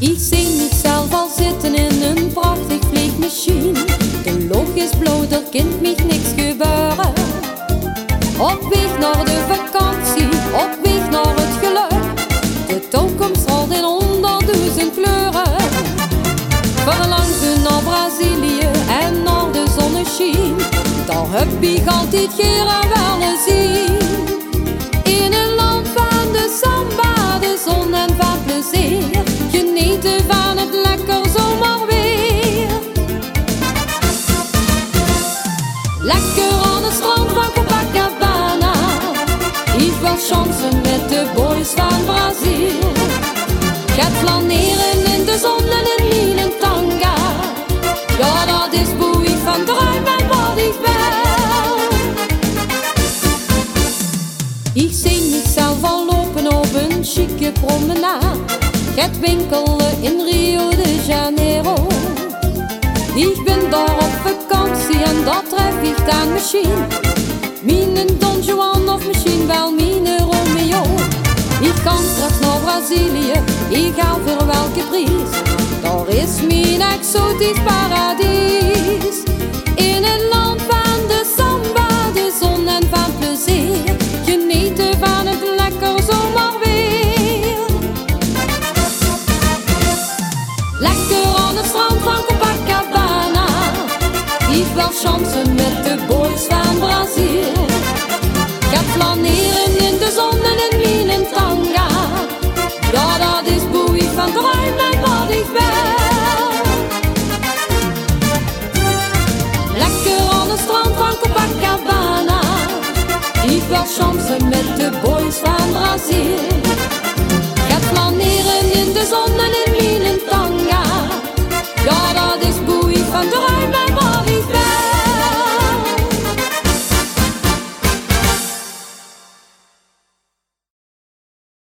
Ik zie niet zelf al zitten in een prachtig vliegmachine. De loog is bloot, er kind mich niks gebeuren. Op weg naar de vakantie, op weg naar het geluk. De toekomst zal in honderdduizend kleuren. Verlangt u naar Brazilië en naar de zonneschien. Daar heb ik altijd geren willen zien. Ik mezelf al lopen op een chique promenade. Gaat winkelen in Rio de Janeiro. Ik ben daar op vakantie en dat tref ik dan misschien. Mine Don Juan of misschien wel mine Romeo. Ik kan straks naar Brazilië, ik ga voor welke prijs. Daar is mijn exotisch paradies. Ik wil chansen met de boys van Brazil. Gaat flaneren in de zon en in mijn tanga. Ja, dat is boei van druim en wat ik wil. Lekker aan het strand van Copacabana. Ik wil chansen met de boys van Brazil.